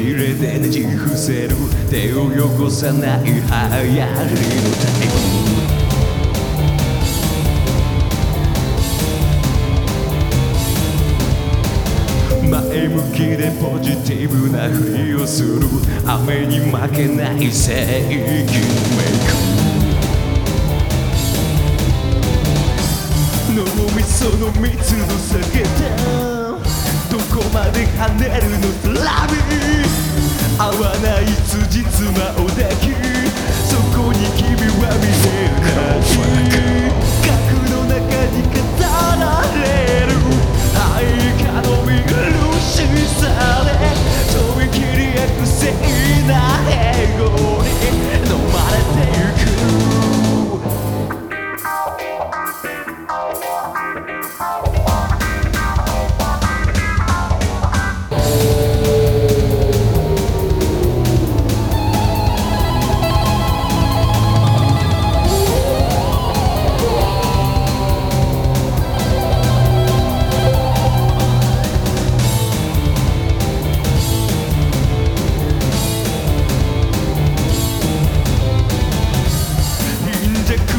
ねじ伏せる手を汚さない流行りのタイプ前向きでポジティブなふりをする雨に負けない正義のメイク脳みその密度下げたどこまで跳ねるのラビー合わない辻褄を抱き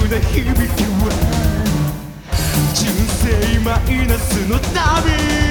な響きは人生マイナスの旅。